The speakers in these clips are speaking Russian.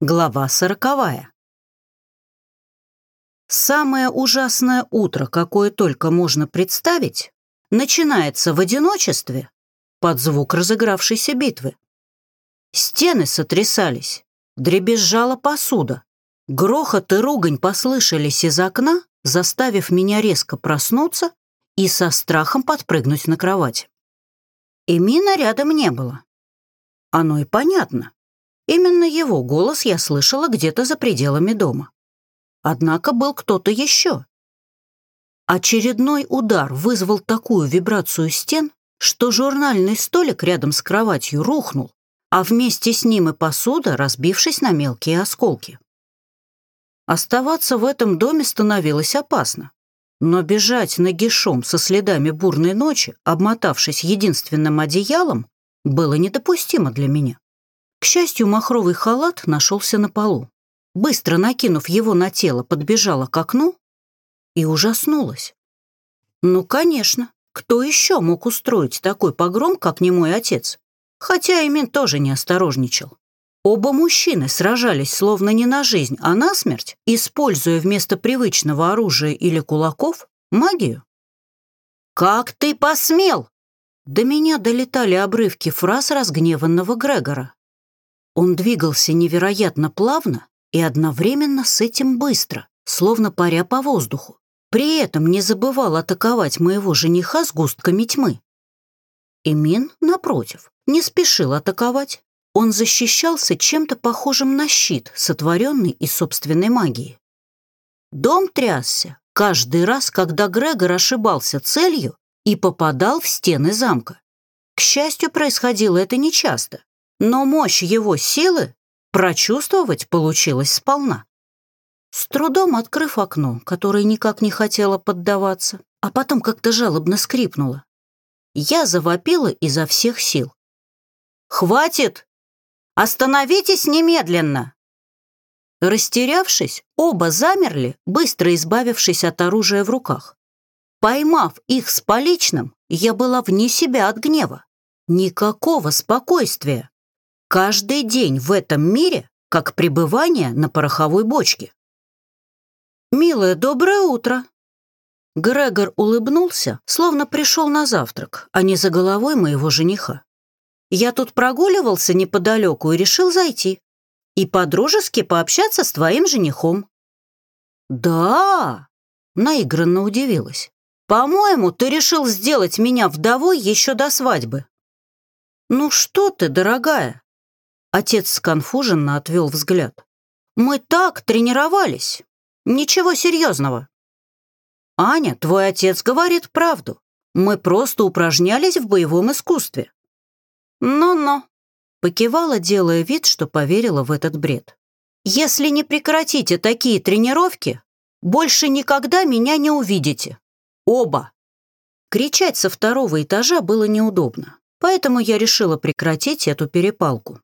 Глава сороковая. Самое ужасное утро, какое только можно представить, начинается в одиночестве под звук разыгравшейся битвы. Стены сотрясались, дребезжала посуда. Грохот и ругань послышались из окна, заставив меня резко проснуться и со страхом подпрыгнуть на кровать. Эмина рядом не было. Оно и понятно. Именно его голос я слышала где-то за пределами дома. Однако был кто-то еще. Очередной удар вызвал такую вибрацию стен, что журнальный столик рядом с кроватью рухнул, а вместе с ним и посуда, разбившись на мелкие осколки. Оставаться в этом доме становилось опасно, но бежать нагишом со следами бурной ночи, обмотавшись единственным одеялом, было недопустимо для меня. К счастью, махровый халат нашелся на полу. Быстро накинув его на тело, подбежала к окну и ужаснулась. Ну, конечно, кто еще мог устроить такой погром, как не мой отец? Хотя Эмин тоже не осторожничал. Оба мужчины сражались словно не на жизнь, а на смерть, используя вместо привычного оружия или кулаков магию. «Как ты посмел?» До меня долетали обрывки фраз разгневанного Грегора. Он двигался невероятно плавно и одновременно с этим быстро, словно паря по воздуху. При этом не забывал атаковать моего жениха с густками тьмы. Эмин, напротив, не спешил атаковать. Он защищался чем-то похожим на щит, сотворенный из собственной магии. Дом трясся каждый раз, когда Грегор ошибался целью и попадал в стены замка. К счастью, происходило это нечасто но мощь его силы прочувствовать получилось сполна. С трудом открыв окно, которое никак не хотело поддаваться, а потом как-то жалобно скрипнуло, я завопила изо всех сил. «Хватит! Остановитесь немедленно!» Растерявшись, оба замерли, быстро избавившись от оружия в руках. Поймав их с поличным, я была вне себя от гнева. Никакого спокойствия. Каждый день в этом мире как пребывание на пороховой бочке. «Милая, доброе утро!» Грегор улыбнулся, словно пришел на завтрак, а не за головой моего жениха. «Я тут прогуливался неподалеку и решил зайти. И подружески пообщаться с твоим женихом». «Да!» — наигранно удивилась. «По-моему, ты решил сделать меня вдовой еще до свадьбы». «Ну что ты, дорогая, Отец сконфуженно отвел взгляд. «Мы так тренировались. Ничего серьезного». «Аня, твой отец говорит правду. Мы просто упражнялись в боевом искусстве». «Ну-ну», — покивала, делая вид, что поверила в этот бред. «Если не прекратите такие тренировки, больше никогда меня не увидите. Оба». Кричать со второго этажа было неудобно, поэтому я решила прекратить эту перепалку.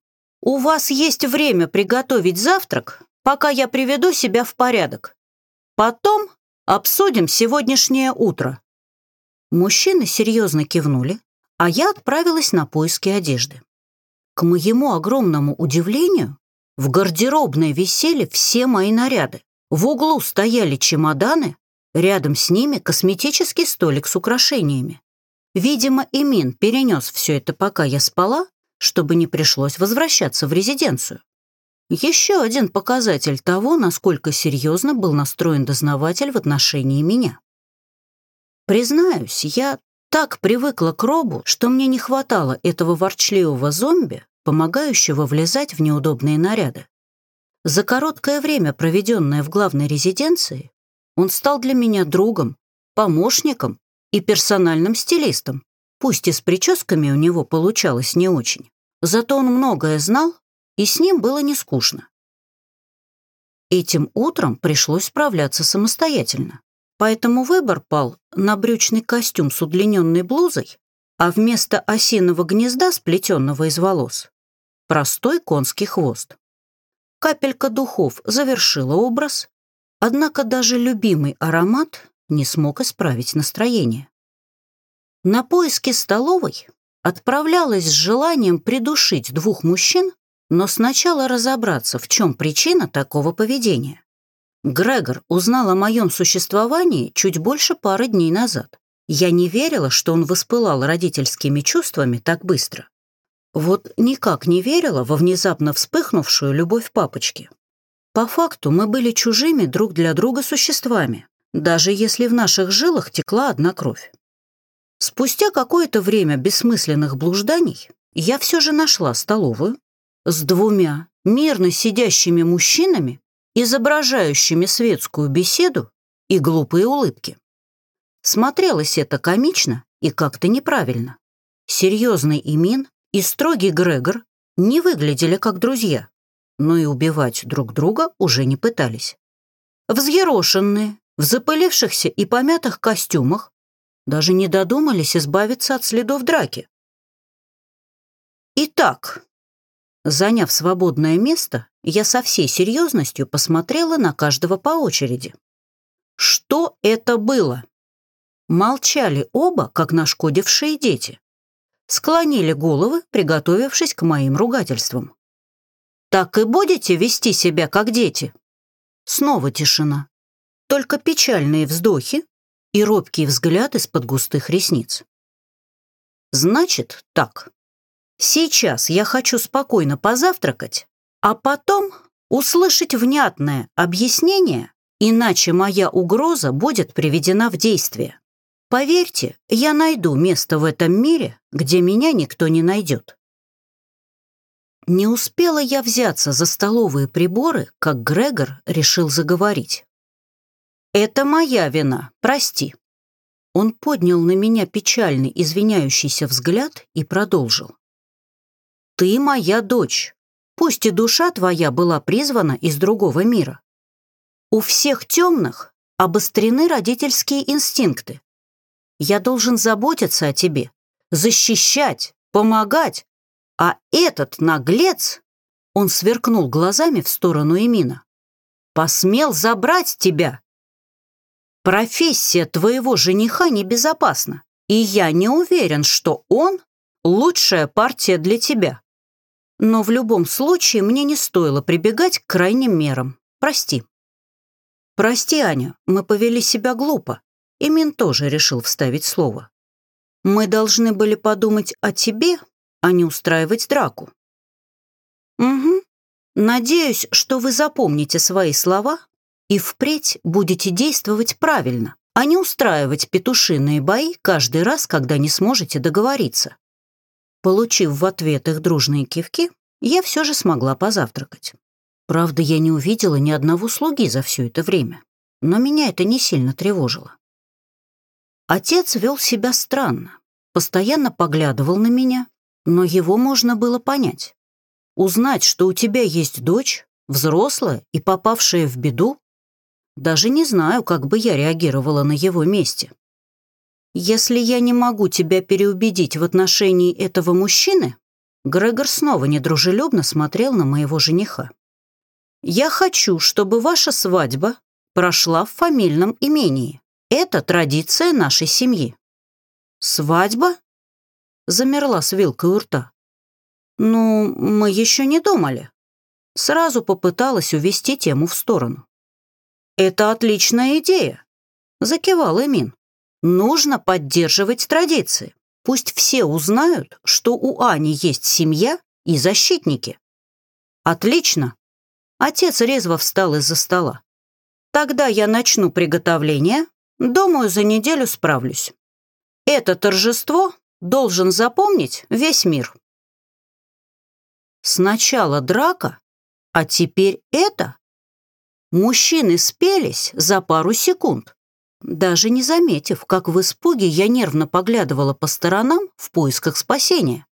«У вас есть время приготовить завтрак, пока я приведу себя в порядок. Потом обсудим сегодняшнее утро». Мужчины серьезно кивнули, а я отправилась на поиски одежды. К моему огромному удивлению, в гардеробной висели все мои наряды. В углу стояли чемоданы, рядом с ними косметический столик с украшениями. Видимо, Эмин перенес все это, пока я спала, чтобы не пришлось возвращаться в резиденцию. Еще один показатель того, насколько серьезно был настроен дознаватель в отношении меня. Признаюсь, я так привыкла к Робу, что мне не хватало этого ворчливого зомби, помогающего влезать в неудобные наряды. За короткое время, проведенное в главной резиденции, он стал для меня другом, помощником и персональным стилистом. Пусть и с прическами у него получалось не очень. Зато он многое знал, и с ним было не скучно. Этим утром пришлось справляться самостоятельно. Поэтому выбор пал на брючный костюм с удлиненной блузой, а вместо осиного гнезда, сплетенного из волос, простой конский хвост. Капелька духов завершила образ, однако даже любимый аромат не смог исправить настроение. На поиски столовой отправлялась с желанием придушить двух мужчин, Но сначала разобраться, в чем причина такого поведения. Грегор узнал о моем существовании чуть больше пары дней назад. Я не верила, что он воспылал родительскими чувствами так быстро. Вот никак не верила во внезапно вспыхнувшую любовь папочки. По факту мы были чужими друг для друга существами, даже если в наших жилах текла одна кровь. Спустя какое-то время бессмысленных блужданий я все же нашла столовую с двумя мирно сидящими мужчинами изображающими светскую беседу и глупые улыбки. Смотрелось это комично и как-то неправильно. Серьезный Имин и строгий Грегор не выглядели как друзья, но и убивать друг друга уже не пытались. Взъерошенные, в запылившихся и помятых костюмах, даже не додумались избавиться от следов драки. Итак, Заняв свободное место, я со всей серьезностью посмотрела на каждого по очереди. Что это было? Молчали оба, как нашкодившие дети. Склонили головы, приготовившись к моим ругательствам. «Так и будете вести себя, как дети?» Снова тишина. Только печальные вздохи и робкий взгляд из-под густых ресниц. «Значит, так. Сейчас я хочу спокойно позавтракать, а потом услышать внятное объяснение, иначе моя угроза будет приведена в действие. Поверьте, я найду место в этом мире, где меня никто не найдет. Не успела я взяться за столовые приборы, как Грегор решил заговорить. «Это моя вина, прости». Он поднял на меня печальный, извиняющийся взгляд и продолжил. Ты моя дочь, пусть и душа твоя была призвана из другого мира. У всех темных обострены родительские инстинкты. Я должен заботиться о тебе, защищать, помогать, а этот наглец, он сверкнул глазами в сторону Эмина, посмел забрать тебя. Профессия твоего жениха небезопасна, и я не уверен, что он лучшая партия для тебя. Но в любом случае мне не стоило прибегать к крайним мерам. Прости. Прости, Аня, мы повели себя глупо. И Мин тоже решил вставить слово. Мы должны были подумать о тебе, а не устраивать драку. Угу. Надеюсь, что вы запомните свои слова и впредь будете действовать правильно, а не устраивать петушиные бои каждый раз, когда не сможете договориться. Получив в ответ их дружные кивки, я все же смогла позавтракать. Правда, я не увидела ни одного слуги за все это время, но меня это не сильно тревожило. Отец вел себя странно, постоянно поглядывал на меня, но его можно было понять. Узнать, что у тебя есть дочь, взрослая и попавшая в беду, даже не знаю, как бы я реагировала на его месте. «Если я не могу тебя переубедить в отношении этого мужчины...» Грегор снова недружелюбно смотрел на моего жениха. «Я хочу, чтобы ваша свадьба прошла в фамильном имении. Это традиция нашей семьи». «Свадьба?» Замерла с вилкой у рта. «Ну, мы еще не думали». Сразу попыталась увести тему в сторону. «Это отличная идея», — закивал Эмин. Нужно поддерживать традиции. Пусть все узнают, что у Ани есть семья и защитники. Отлично. Отец резво встал из-за стола. Тогда я начну приготовление. Думаю, за неделю справлюсь. Это торжество должен запомнить весь мир. Сначала драка, а теперь это. Мужчины спелись за пару секунд даже не заметив, как в испуге я нервно поглядывала по сторонам в поисках спасения.